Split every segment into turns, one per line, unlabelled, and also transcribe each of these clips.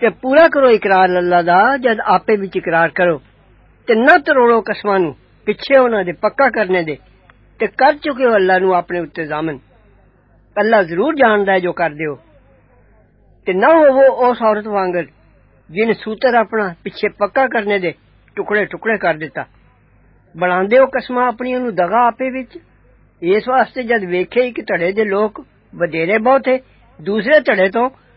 تے پورا کرو اقرار اللہ دا جد آپے وچ اقرار کرو تے نہ تروڑو قسماں نو پیچھے انہاں دے پکا کرنے دے تے کر چکے ہو اللہ نو اپنے اوتے ضامن اللہ ضرور جاندا ہے جو کر دیو تے نہ ہوو اس عورت وانگر جن سوتر اپنا پیچھے پکا کرنے دے ٹکڑے ٹکڑے کر دیتا بناندے او قسماں اپنی انو دغا آپے وچ اس واسطے جد ویکھے کہ تڑے دے لوک ਵਧੇਰੇ ਬਹੁਤੇ ਦੂਸਰੇ ਧੜੇ ਤੋਂ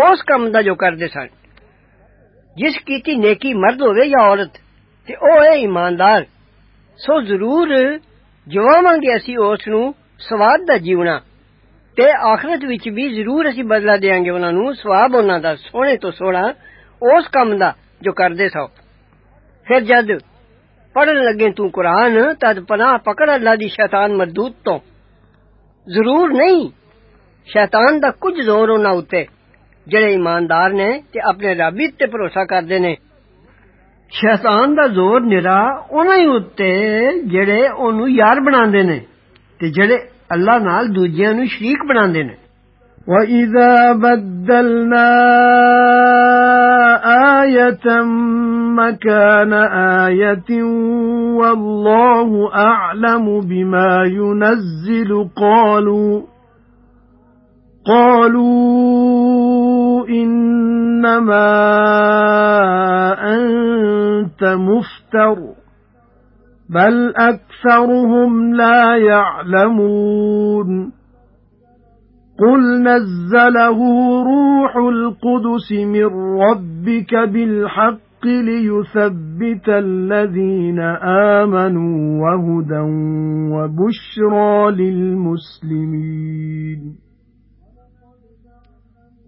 ਉਸ ਕੰਮ ਦਾ ਜੋ ਕਰਦੇ ਸਨ ਜਿਸ ਕੀਤੀ ਨੇਕੀ ਮਰਦ ਹੋਵੇ ਜਾਂ ਔਰਤ ਤੇ ਉਹ ਹੈ ਇਮਾਨਦਾਰ ਸੋ ਜ਼ਰੂਰ ਜਵਾਵਾਂਗੇ ਅਸੀਂ ਉਸ ਨੂੰ ਸਵਾਦ ਦਾ ਜੀਵਣਾ ਤੇ ਆਖਰਤ ਵਿੱਚ ਵੀ ਜ਼ਰੂਰ ਅਸੀਂ ਬਦਲਾ ਦੇਾਂਗੇ ਉਹਨਾਂ ਨੂੰ ਸਵਾਬ ਉਹਨਾਂ ਦਾ ਸੋਹਣੇ ਤੋਂ ਸੋਹਣਾ ਉਸ ਕੰਮ ਦਾ ਜੋ ਕਰਦੇ ਸੋ ਫਿਰ ਜਦ ਪੜਨ ਲੱਗੇ ਤੂੰ ਕੁਰਾਨ ਤਦ ਪਨਾਹ ਪਕੜ ਅੱਲਾ ਦੀ ਸ਼ੈਤਾਨ ਮਰਦੂਦ ਤੋਂ ਜ਼ਰੂਰ ਨਹੀਂ ਸ਼ੈਤਾਨ ਦਾ ਕੁਝ ਜ਼ੋਰ ਉਹਨਾਂ ਉੱਤੇ جڑے ایماندار نے تے اپنے رب تے بھروسہ کردے نے شیطان دا زور نرا انہاں ہی اُتے جڑے اونوں یار بناندے نے تے جڑے اللہ نال دوجیاں نوں شریک بناندے نے وَإِذَا بَدَّلْنَا
آيَةً مَكَانَ آيَةٍ وَاللَّهُ أَعْلَمُ بِمَا يُنَزِّلُ قَالُوا قَالُوا إِنَّمَا أَنْتَ مُفْتَرٍ بَلْ أَكْثَرُهُمْ لَا يَعْلَمُونَ قُلْ نَزَّلَهُ رُوحُ الْقُدُسِ مِنْ رَبِّكَ بِالْحَقِّ لِيُثَبِّتَ الَّذِينَ آمَنُوا وَهُدًى وَبُشْرَى لِلْمُسْلِمِينَ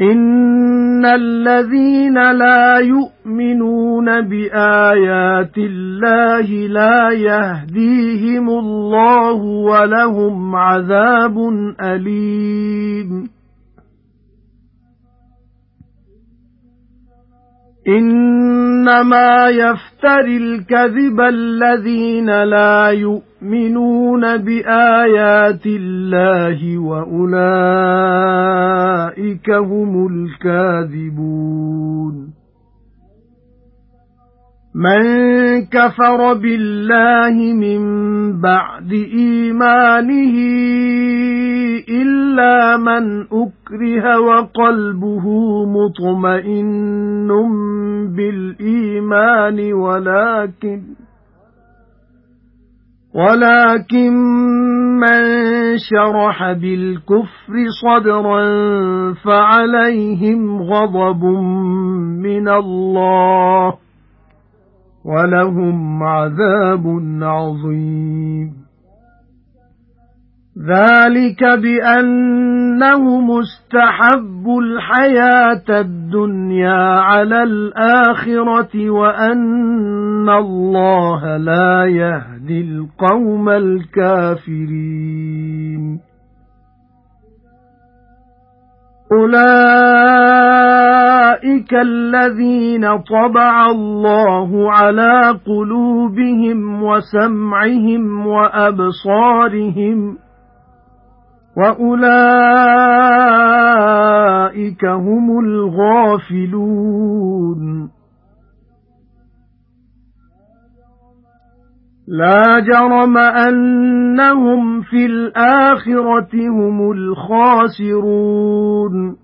إِنَّ الَّذِينَ لَا يُؤْمِنُونَ بِآيَاتِ اللَّهِ لَا يَهْدِيهِمُ اللَّهُ وَلَهُمْ عَذَابٌ أَلِيمٌ إِنَّمَا يَفْتَرِي الْكَذِبَ الَّذِينَ لَا يُؤْمِنُونَ يُؤْمِنُونَ بِآيَاتِ اللَّهِ وَأُولَئِكَ هُمُ الْكَاذِبُونَ مَن كَفَرَ بِاللَّهِ مِن بَعْدِ إِيمَانِهِ إِلَّا مَن أُكْرِهَ وَقَلْبُهُ مُطْمَئِنٌّ بِالْإِيمَانِ وَلَكِنَّ ولكن من شرح بالكفر صدرا فعليهم غضب من الله ولهم عذاب عظيم ذَلِكَ بِأَنَّهُمُ اسْتَحَبُّوا الْحَيَاةَ الدُّنْيَا عَلَى الْآخِرَةِ وَأَنَّ اللَّهَ لَا يَهْدِي الْقَوْمَ الْكَافِرِينَ أُولَئِكَ الَّذِينَ طَبَعَ اللَّهُ عَلَى قُلُوبِهِمْ وَسَمْعِهِمْ وَأَبْصَارِهِمْ وَأُولَئِكَ هُمُ الْغَافِلُونَ لا جرم أنهم في الآخرة هم الخاسرون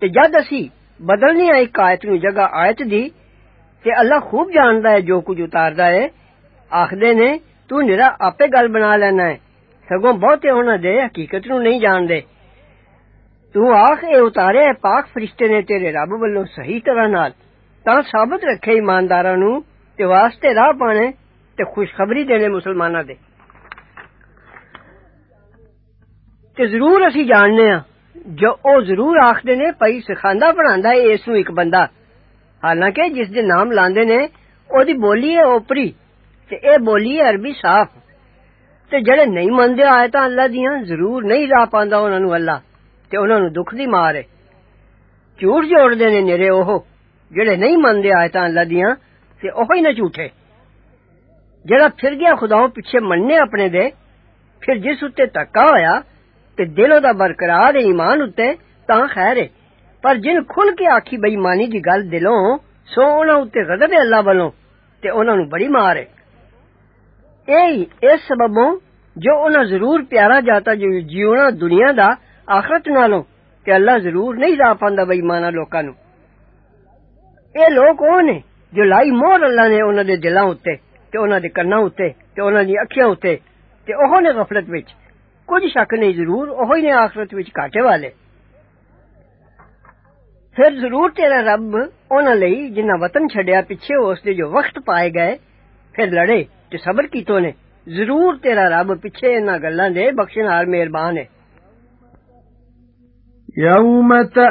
ਤੇ ਜਦ ਅਸੀਂ ਬਦਲਨੇ ਆ ਇੱਕ ਆਇਤ ਨੂੰ ਜਗ੍ਹਾ ਆਇਤ ਦੀ ਤੇ ਅੱਲਾ ਖੂਬ ਜਾਣਦਾ ਹੈ ਜੋ ਕੁਝ ਉਤਾਰਦਾ ਹੈ ਆਖਦੇ ਨੇ ਤੂੰ ਨਿਰਾ ਆਪੇ ਗੱਲ ਬਣਾ ਲੈਣਾ ਹੈ ਸਗੋਂ ਬਹੁਤੇ ਉਹਨਾਂ ਦੇ ਹਕੀਕਤ ਨੂੰ ਨਹੀਂ ਜਾਣਦੇ ਤੂੰ ਆਖ ਇਹ ਉਤਾਰੇ ਪਾਕ ਫਰਿਸ਼ਤੇ ਨੇ ਤੇਰੇ ਰੱਬ ਵੱਲੋਂ ਸਹੀ ਤਰ੍ਹਾਂ ਨਾਲ ਤਾਂ ਸਾਬਤ ਰੱਖੇ ਇਮਾਨਦਾਰਾਂ ਨੂੰ ਤੇ ਵਾਸਤੇ ਰਾਹ ਪਾਣੇ ਤੇ ਖੁਸ਼ਖਬਰੀ ਦੇਣੇ ਮੁਸਲਮਾਨਾਂ ਦੇ ਤੇ ਜ਼ਰੂਰ ਅਸੀਂ ਜਾਣਨੇ ਆ ਜੋ ਉਹ ਜ਼ਰੂਰ ਆਖਦੇ ਨੇ ਪਈ ਸਿਖਾਂਦਾ ਬਣਾਉਂਦਾ ਏ ਇਸ ਨੂੰ ਇੱਕ ਬੰਦਾ ਹਾਲਾਂਕਿ ਜਿਸ ਦੇ ਨਾਮ ਲਾਉਂਦੇ ਨੇ ਉਹਦੀ ਬੋਲੀ ਹੈ ਓਪਰੀ ਤੇ ਇਹ ਬੋਲੀ ਹੈ ਅਰਬੀ ਸਾਫ਼ ਤੇ ਜਿਹੜੇ ਨਹੀਂ ਮੰਨਦੇ ਆਇਤਾਂ ਅੱਲਾ ਦੀਆਂ ਜ਼ਰੂਰ ਨਹੀਂ ਰਾਹ ਪਾਉਂਦਾ ਉਹਨਾਂ ਨੂੰ ਅੱਲਾ ਤੇ ਉਹਨਾਂ ਨੂੰ ਦੁੱਖ ਦੀ ਮਾਰ ਹੈ ਝੂਠ ਜੋੜਦੇ ਨੇ ਨੇਰੇ ਉਹ ਜਿਹੜੇ ਨਹੀਂ ਮੰਨਦੇ ਆਇਤਾਂ ਅੱਲਾ ਦੀਆਂ ਤੇ ਉਹ ਹੀ ਨਾ ਝੂਠੇ ਜਿਹੜਾ ਫਿਰ ਗਿਆ ਖੁਦਾਓਂ ਪਿੱਛੇ ਮੰਨੇ ਆਪਣੇ ਦੇ ਫਿਰ ਜਿਸ ਉੱਤੇ ਤੱਕਾ ਹੋਇਆ تے دلوں دا برقرار ہے ایمان اُتے تاں خیر ہے پر جن کھل کے آکھی بےمانی دی گل دلوں سو انہاں اُتے غضب ہے اللہ والوں تے انہاں نوں بڑی مار ہے ای اس سببوں جو انہاں ضرور پیارا جاتا جو جیونا دنیا دا آخرت نالوں تے اللہ ضرور نہیں دا پاندا بےمانا لوکاں نوں اے لوگ او نے جو لائی مور اللہ نے انہاں دے دلاں اُتے تے انہاں دے کناں اُتے تے انہاں دی اکھیاں اُتے تے اوہ نے غفلت وچ شک ضرور آخرت والے ضرور تیرا رب لئی جنا وطن چڈیا پیچھے اس کے جو وقت پائے گئے لڑے سبر کیت نے ضرور تیرا رب پیچھے ہے
یوم مرحربان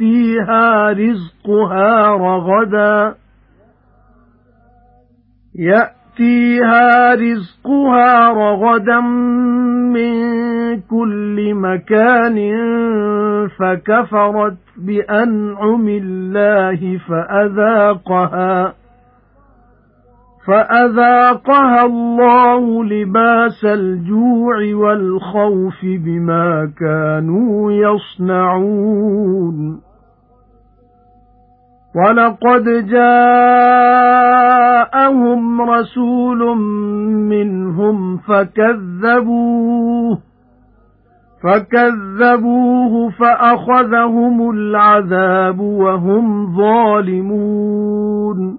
يَأْتِيهَا رِزْقُهَا رَغَدًا يَأْتِيهَا رِزْقُهَا رَغَدًا مِنْ كُلِّ مَكَانٍ فَكَفَرَتْ بِأَنْعُمِ اللَّهِ فَأَذَاقَهَا فَأَذَاقَهَا اللَّهُ لِبَاسَ الْجُوعِ وَالْخَوْفِ بِمَا كَانُوا يَصْنَعُونَ وَلَقَدْ جَاءَهُمْ رَسُولٌ مِنْهُمْ فَكَذَّبُوهُ فَكَذَّبُوهُ فَأَخَذَهُمُ الْعَذَابُ وَهُمْ ظَالِمُونَ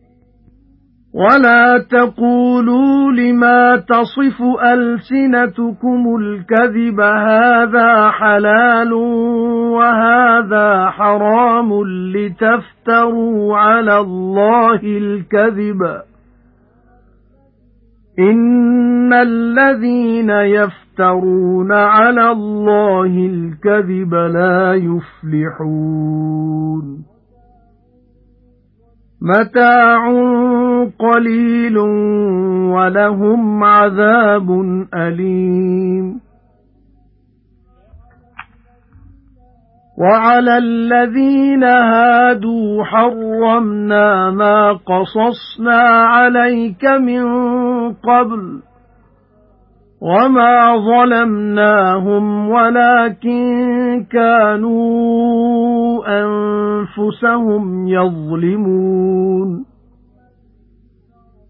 وَلَا تَقُولُوا لِمَا تَصِفُ أَلْسِنَتُكُمُ الْكَذِبَ هَذَا حَلَالٌ وَهَذَا حَرَامٌ لِتَفْتَرُوا عَلَى اللَّهِ الْكَذِبَ إِنَّ الَّذِينَ يَفْتَرُونَ عَلَى اللَّهِ الْكَذِبَ لَا يُفْلِحُونَ مَتَاعٌ قَلِيلٌ وَلَهُمْ عَذَابٌ أَلِيمٌ وَعَلَى الَّذِينَ هَادُوا حَرَّمْنَا مَا قَصَصْنَا عَلَيْكَ مِنْ قَبْلُ وَمَا ظَلَمْنَاهُمْ وَلَكِن كَانُوا أَنفُسَهُمْ يَظْلِمُونَ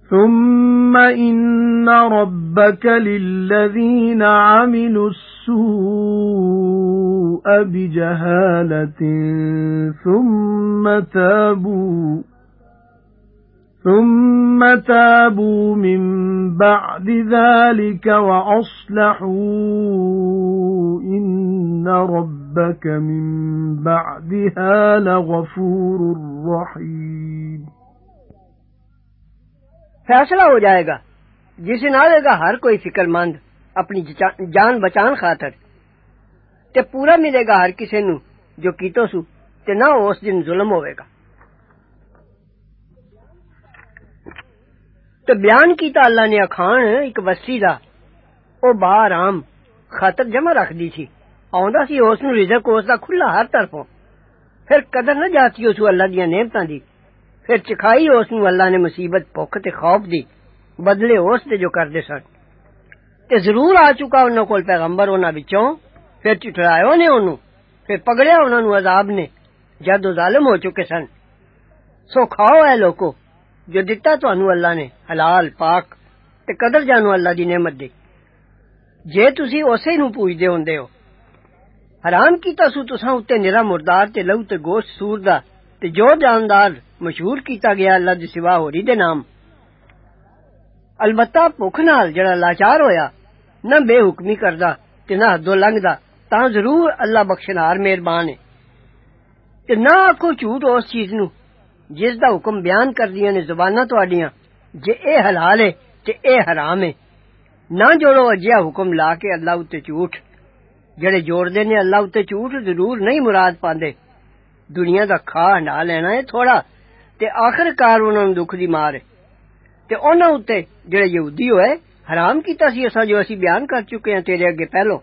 ثُمَّ إِنَّ رَبَّكَ لِلَّذِينَ عَمِلُوا السُّوءَ بِجَهَالَةٍ ثُمَّ تَابُوا ثُمَّ تَابُوا مِن بَعْدِ ذَلِكَ وَأَصْلَحُوا إِنَّ رَبَّكَ مِن بَعْدِهَا لَغَفُورٌ رَّحِيمٌ
فیصلہ ہو جائے گا جس نال گا ہر کوئی فکر مند اپنی جان بچان خاطر تے پورا ملے گا ہر کسے نو جو کیتو سو تے نہ اس دن ظلم ہوے گا تے بیان کیتا اللہ نے اکھان ایک وسی دا او باہر عام خاطر جمع رکھ دی سی آندا سی اس نو رزق اس دا کھلا ہر طرفوں پھر قدر نہ جاتی اس اللہ دی نعمتاں دی پھر چکھائی اس نو اللہ نے مصیبت بھوک تے خوف دی بدلے اس دے جو کردے سن تے ضرور آ چکا انہاں کول پیغمبر انہاں وچوں پھر چٹرایا نے اونوں پھر پکڑیا انہاں نو عذاب نے جد ظالم ہو چکے سن سو کھاؤ اے لوکو جو دتا تانوں اللہ نے حلال پاک تے قدر جانو اللہ دی نعمت دی جے تسی اسے نو پوجدے ہوندے ہو حرام کیتا سو تساں اُتے نرا مردار تے لہو تے گوشت سور دا تے جو جاندار مشہور کیتا گیا اللہ دے سوا ہوری دے نام البتہ بھوک نال جڑا لاچار ہویا نہ بے حکمی کردا تے نہ حدوں لنگدا تاں ضرور اللہ بخشنہار مہربان ہے تے نہ آکھو جھوٹ اس چیز جس دا حکم بیان کر دیا نے زبان جے اے حلال ہے تے اے حرام ہے نہ جوڑو اجیا حکم لا کے اللہ اتنے جھوٹ جڑے جوڑ دے نے اللہ اتنے جھوٹ ضرور نہیں مراد پاندے دنیا دا کھا ہنڈا لینا ہے تھوڑا تے آخر کار انہوں نے دکھ دی مار ہے تے اونا اتنے جڑے یہودی ہوئے حرام کیتا سی اسا جو اسی بیان کر چکے ہیں تیرے اگے پہلو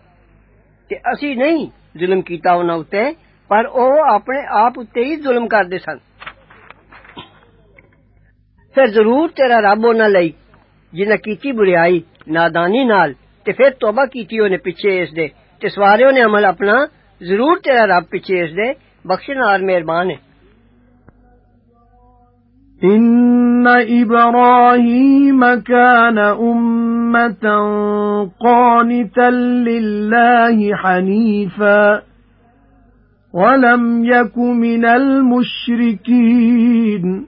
تے اسی نہیں ظلم کیتا انہوں نے پر او اپنے آپ اتنے ہی ظلم کر سن پھر ضرور تیرا رب انہاں لئی جنہاں کیتی بریائی نادانی نال تے پھر توبہ کیتی اونے پیچھے اس دے تے سوارے اونے عمل اپنا ضرور تیرا رب پیچھے اس دے بخشن اور مہربان
إن
إبراهيم
كان أمة قانتا لله حنيفا ولم يك من المشركين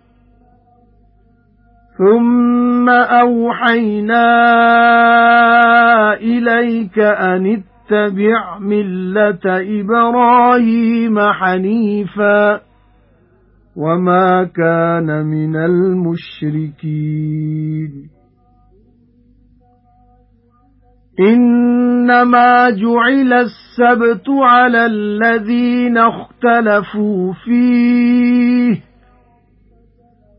ثُمَّ أَوْحَيْنَا إِلَيْكَ أَنِ اتَّبِعْ مِلَّةَ إِبْرَاهِيمَ حَنِيفًا وَمَا كَانَ مِنَ الْمُشْرِكِينَ إِنَّمَا جُعِلَ السَّبْتُ عَلَى الَّذِينَ اخْتَلَفُوا فِيهِ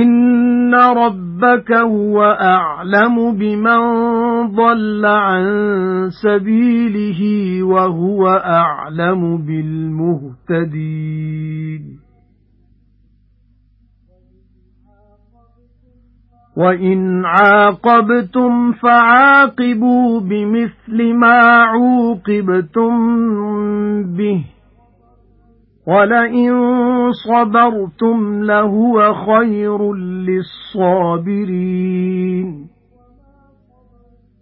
إِنَّ رَبَّكَ هُوَ أَعْلَمُ بِمَنْ ضَلَّ عَن سَبِيلِهِ وَهُوَ أَعْلَمُ بِالْمُهْتَدِينَ وَإِنْ عَاقَبْتُمْ فَعَاقِبُوا بِمِثْلِ مَا عُوقِبْتُمْ بِهِ وَلَئِن صَبَرْتُمْ لَهُوَ خَيْرٌ لِّلصَّابِرِينَ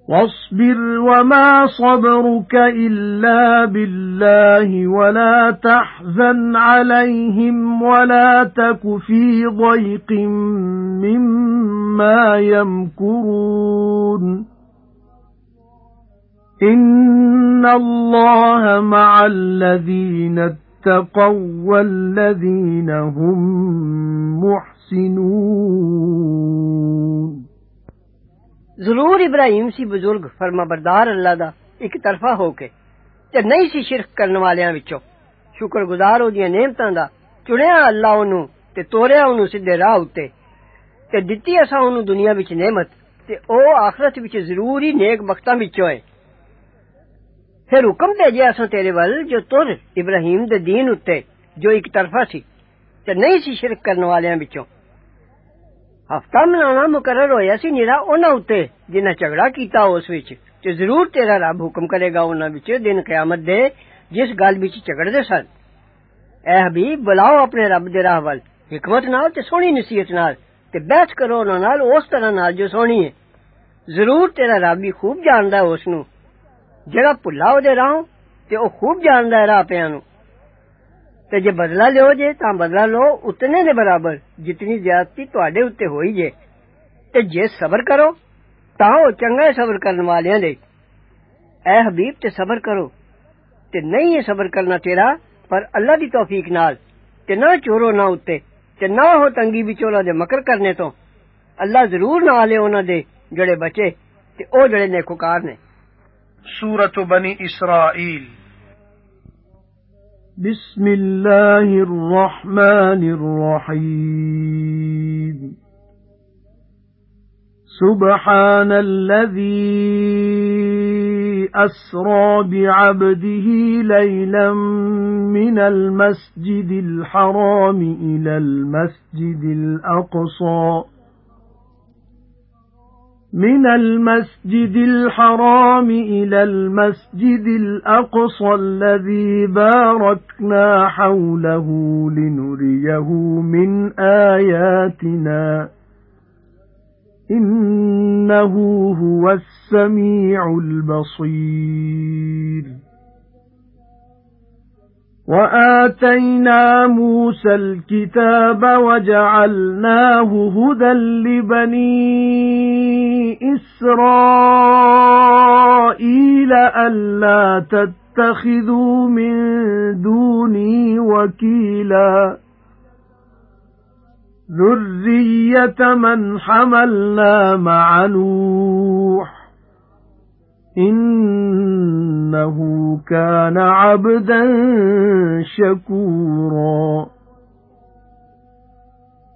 وَاصْبِرْ وَمَا صَبْرُكَ إِلَّا بِاللَّهِ وَلَا تَحْزَنْ عَلَيْهِمْ وَلَا تَكُ فِي ضَيْقٍ مِّمَّا يَمْكُرُونَ إِنَّ اللَّهَ مَعَ الَّذِينَ اتَّقَوْا وَالَّذِينَ هُمْ مُحْسِنُونَ
ضرور ابراہیم سی بزرگ فرما بردار اللہ دا ایک طرفہ ہو کے تے نہیں سی شرک کرن والیاں وچوں شکر گزار ہو دیاں نعمتاں دا چنیا اللہ اونوں تے توریا اونوں سیدھے راہ اُتے تے دتی اساں اونوں دنیا وچ نعمت تے او آخرت وچ ضروری نیک بختاں وچوں اے پھر حکم بھیجیا اساں تیرے ول جو تر ابراہیم دے دین اتے جو ایک طرفہ سی تے نہیں سی شرک کرن والیاں وچوں ہفتہ منانا مقرر ہویا سی نیرا انہاں اتے جنہاں جھگڑا کیتا اس وچ تے ضرور تیرا رب حکم کرے گا انہاں وچ دن قیامت دے جس گل وچ جھگڑدے سن اے حبیب بلاؤ اپنے رب دے راہ ول حکمت نال تے سونی نصیحت نال تے بحث کرو انہاں نال اس طرح نال جو سونی ہے ضرور تیرا رب بھی خوب جاندا ہے اس نو ਜਿਹੜਾ ਭੁੱਲਾ ਉਹਦੇ ਰਾਹ ਤੇ ਉਹ ਖੂਬ ਜਾਣਦਾ ਹੈ ਰਾਹ ਪਿਆਂ ਨੂੰ ਤੇ ਜੇ ਬਦਲਾ ਲਿਓ ਜੇ ਤਾਂ ਬਦਲਾ ਲਓ ਉਤਨੇ ਦੇ ਬਰਾਬਰ ਜਿੰਨੀ ਜ਼ਿਆਦਤੀ ਤੁਹਾਡੇ ਉੱਤੇ ਹੋਈ ਜੇ ਤੇ ਜੇ ਸਬਰ ਕਰੋ ਤਾਂ ਉਹ ਚੰਗਾ ਹੈ ਸਬਰ ਕਰਨ ਵਾਲਿਆਂ ਲਈ ਐ ਹਬੀਬ ਤੇ ਸਬਰ ਕਰੋ ਤੇ ਨਹੀਂ ਇਹ ਸਬਰ ਕਰਨਾ ਤੇਰਾ ਪਰ ਅੱਲਾ ਦੀ ਤੌਫੀਕ ਨਾਲ ਤੇ ਨਾ ਚੋਰੋ ਨਾ ਉੱਤੇ ਤੇ ਨਾ ਹੋ ਤੰਗੀ ਵਿੱਚ ਉਹਨਾਂ ਦੇ ਮਕਰ ਕਰਨੇ ਤੋਂ ਅੱਲਾ ਜ਼ਰੂਰ ਨਾਲ ਹੈ ਉਹਨਾਂ ਦੇ ਜਿਹੜੇ ਬਚੇ ਤੇ ਉਹ ਜਿਹੜੇ ਨੇਕੋਕਾਰ ਨੇ سورة بني إسرائيل
بسم الله الرحمن الرحيم سبحان الذي أسرى بعبده ليلا من المسجد الحرام إلى المسجد الأقصى مِنَ الْمَسْجِدِ الْحَرَامِ إِلَى الْمَسْجِدِ الْأَقْصَى الَّذِي بَارَكْنَا حَوْلَهُ لِنُرِيَهُ مِنْ آيَاتِنَا إِنَّهُ هُوَ السَّمِيعُ الْبَصِيرُ وَآتَيْنَا مُوسَى الْكِتَابَ وَجَعَلْنَاهُ هُدًى لِبَنِي إِسْرَائِيلَ أَلَّا تَتَّخِذُوا مِن دُونِي وَكِيلًا ذُرِّيَّةَ مَنْ حَمَلْنَا مَعَ نُوحٍ إِنَّهُ كَانَ عَبْدًا شَكُورًا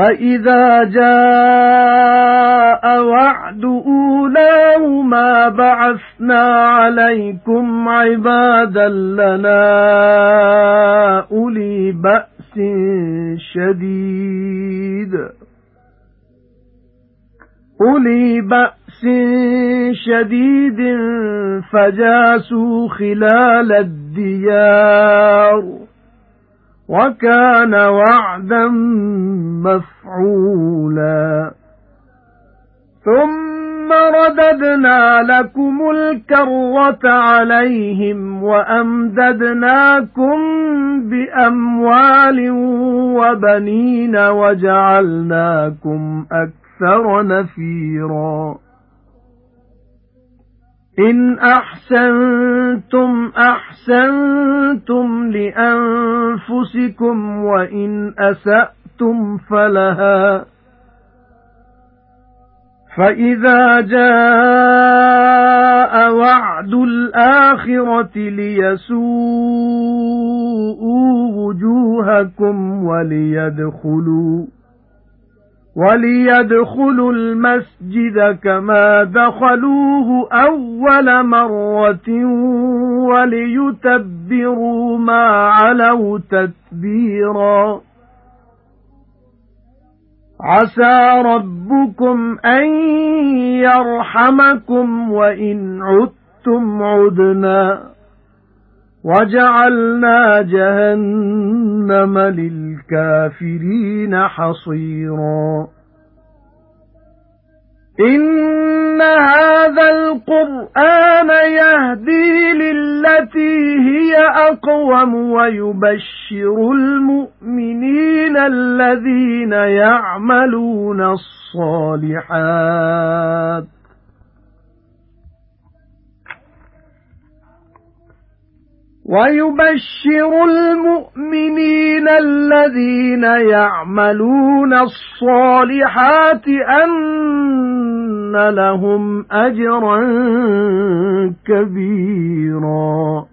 فَإِذَا جَاءَ وَعْدُ أُولَاهُمَا بَعَثْنَا عَلَيْكُمْ عِبَادًا لَّنَا أُولِي بَأْسٍ شَدِيدٍ أُولِي بَأْسٍ شَدِيدٍ فَجَاسُوا خِلَالَ الدِّيَارِ وَكَانَ وَعْدًا مَّفْعُولًا ثُمَّ رَدَدْنَا لَكُمُ الْكَرَّةَ عَلَيْهِمْ وَأَمْدَدْنَاكُمْ بِأَمْوَالٍ وَبَنِينَ وَجَعَلْنَاكُمْ أَكْثَرَ نَفِيرًا إِنْ أَحْسَنْتُمْ أَحْسَنْتُمْ لِأَنفُسِكُمْ وَإِنْ أَسَأْتُمْ فَلَهَا فَإِذَا جَاءَ وَعْدُ الْآخِرَةِ لِيَسُوءُوا وُجُوهَكُمْ وَلِيَدْخُلُوا وَلِيَدْخُلُوا الْمَسْجِدَ كَمَا دَخَلُوهُ أَوَّلَ مَرَّةٍ وَلِيُتَبِّرُوا مَا عَلَوْا تَتْبِيرًا عَسَى رَبُّكُمْ أَن يَرْحَمَكُمْ وَإِنْ عُدْتُمْ عُدْنَا وَجَعَلْنَا جَهَنَّمَ لِلْكَافِرِينَ حَصِيرًا إِنَّ هَذَا الْقُرْآنَ يَهْدِي لِلَّتِي هِيَ أَقْوَمُ وَيُبَشِّرُ الْمُؤْمِنِينَ الَّذِينَ يَعْمَلُونَ الصَّالِحَاتِ وَيُبَشِّرُ الْمُؤْمِنِينَ الَّذِينَ يَعْمَلُونَ الصَّالِحَاتِ أَنَّ لَهُمْ أَجْرًا كَبِيرًا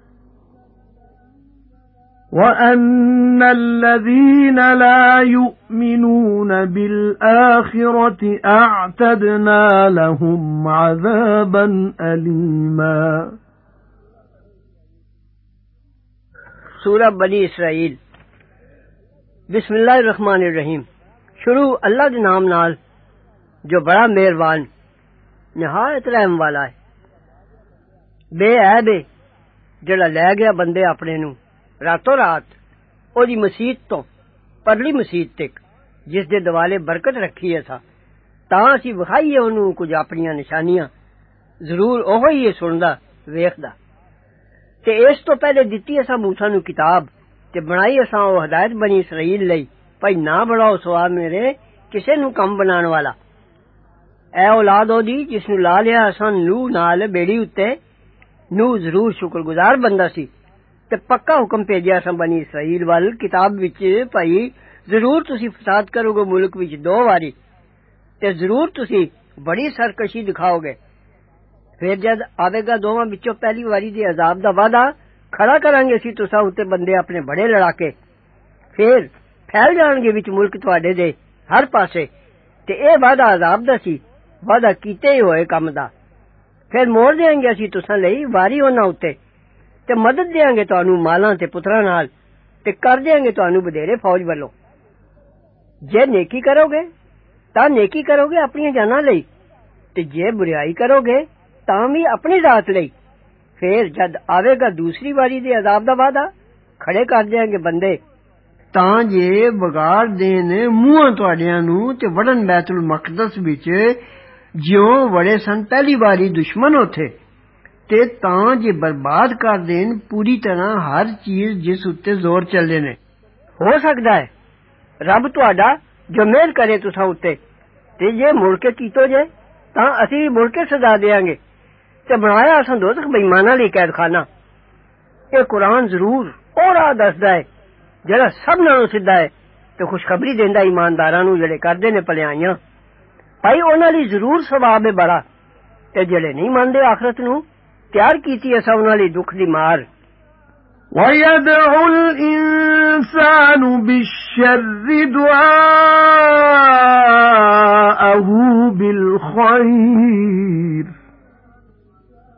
وَأَنَّ الَّذِينَ لَا يُؤْمِنُونَ بِالْآخِرَةِ أَعْتَدْنَا لَهُمْ عَذَابًا
أَلِيمًا سورہ بنی اسرائیل بسم اللہ الرحمن الرحیم شروع اللہ کے نام نال جو بڑا مہربان نہایت رحم والا ہے بے عیب جڑا لے گیا بندے اپنے نو راتوں رات او دی مسیت تو پرلی مسیت تک جس دے دوالے برکت رکھی ہے تھا تا اسی وکھائیے اونوں کچھ اپنی نشانیاں ضرور اوہی ہے سندا ویکھدا تے اس تو پہلے دتی اسا موسی نو کتاب تے بنائی اسا او ہدایت بنی اسرائیل لئی بھئی نہ بڑھاؤ سوا میرے کسے نو کم بنان والا اے اولاد او دی جس نو لا لیا اسا نو نال بیڑی اُتے نو ضرور شکر گزار بندہ سی تے پکا حکم بھیجیا اسا بنی اسرائیل وال کتاب وچ بھئی ضرور تسی فساد کرو گے ملک وچ دو واری تے ضرور تسی ਫਿਰ ਜਦ ਆਵੇਗਾ ਦੋਵਾਂ ਵਿੱਚੋਂ ਪਹਿਲੀ ਵਾਰੀ ਦੇ ਅਜ਼ਾਬ ਦਾ ਵਾਦਾ ਖੜਾ ਕਰਾਂਗੇ ਅਸੀਂ ਤੁਸਾਂ ਉੱਤੇ ਬੰਦੇ ਆਪਣੇ ਬੜੇ ਲੜਾਕੇ ਫਿਰ ਫੈਲ ਜਾਣਗੇ ਵਿੱਚ ਮੁਲਕ ਤੁਹਾਡੇ ਦੇ ਹਰ ਪਾਸੇ ਤੇ ਇਹ ਵਾਦਾ ਅਜ਼ਾਬ ਦਾ ਸੀ ਵਾਦਾ ਕੀਤੇ ਹੀ ਹੋਏ ਕੰਮ ਦਾ ਫਿਰ ਮੋੜ ਦੇਾਂਗੇ ਅਸੀਂ ਤੁਸਾਂ ਲਈ ਵਾਰੀ ਉਹਨਾਂ ਉੱਤੇ ਤੇ ਮਦਦ ਦੇਾਂਗੇ ਤੁਹਾਨੂੰ ਮਾਲਾਂ ਤੇ ਪੁੱਤਰਾਂ ਨਾਲ ਤੇ ਕਰ ਦੇਾਂਗੇ ਤੁਹਾਨੂੰ ਬਧੇਰੇ ਫੌਜ ਵੱਲੋਂ ਜੇ ਨੇਕੀ ਕਰੋਗੇ ਤਾਂ ਨੇਕੀ ਕਰੋਗੇ ਆਪਣੀਆਂ ਜਾਨਾਂ ਲਈ ਤੇ ਜੇ ਬੁਰਾਈ ਕਰੋਗੇ تا بھی اپنی جد آوے گا دوسری باری دا وعدہ کھڑے کر بندے تاں جے بگاڑ تے وڑن بیت المقدس جیوں وڑے سن پہلی بار دشمن جے برباد کر دین پوری طرح ہر چیز جس اُتے زور چلے ہو سکدا ہے رب تر کرے مڑ کے کیتو تاں اسی مڑ کے سزا دیاں گے تے بنایا اساں دوزخ بےماناں لئی قید خانہ اے قرآن ضرور اور آ دسدا ہے جڑا سب نالوں سیدھا ہے تے خوشخبری دیندا ایمانداراں نو جڑے کردے نے پلیاں بھائی انہاں لئی ضرور ثواب ہے بڑا تے جڑے نہیں ماندے آخرت نو تیار کیتی اساں انہاں لئی دکھ دی مار
وَيَدْعُ
الْإِنسَانُ بِالشَّرِّ دُعَاءَهُ
بِالْخَيْرِ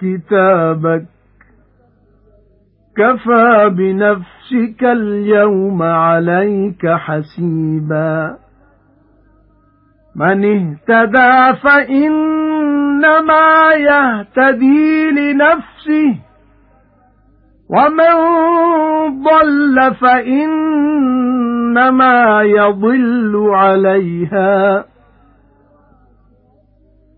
كِتَابَكَ كَفَى بِنَفْسِكَ الْيَوْمَ عَلَيْكَ حَسِيبًا مَنِ اهْتَدَى فَإِنَّمَا يَهْتَدِي لِنَفْسِهِ وَمَن ضَلَّ فَإِنَّمَا يَضِلُّ عَلَيْهَا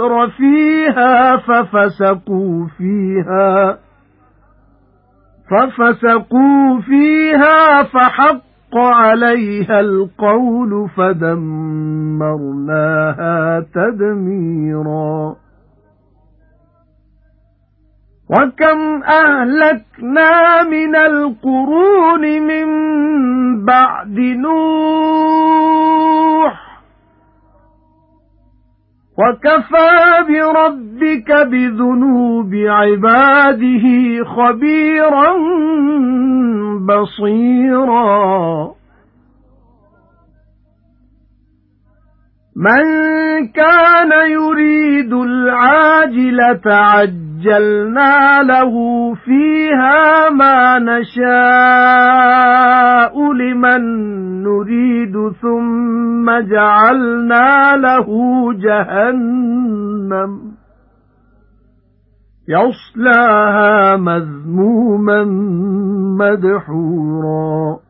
مكر فيها ففسقوا فيها ففسقوا فيها فحق عليها القول فدمرناها تدميرا وَكَمْ أَهْلَكْنَا مِنَ الْقُرُونِ مِنْ بَعْدِ نُوحٍ وَكَفَى بِرَبِّكَ بِذُنُوبِ عِبَادِهِ خَبِيرًا بَصِيرًا مَنْ كَانَ يُرِيدُ الْعَاجِلَةَ عَجَّلْنَا عَجَّلْنَا لَهُ فِيهَا مَا نَشَاءُ لِمَن نُّرِيدُ ثُمَّ جَعَلْنَا لَهُ جَهَنَّمَ يَصْلَاهَا مَذْمُومًا مَّدْحُورًا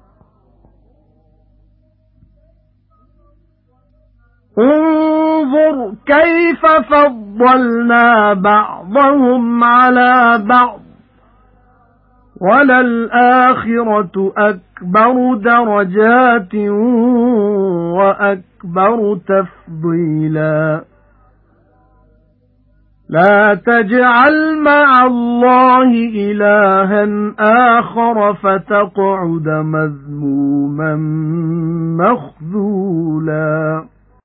انظُرْ كَيْفَ فَضَّلْنَا بَعْضَهُمْ عَلَى بَعْضٍ وَلَلْآخِرَةُ أَكْبَرُ دَرَجَاتٍ وَأَكْبَرُ تَفْضِيلًا لا تجعل مع الله إلها آخر فتقعد مذموما مخذولا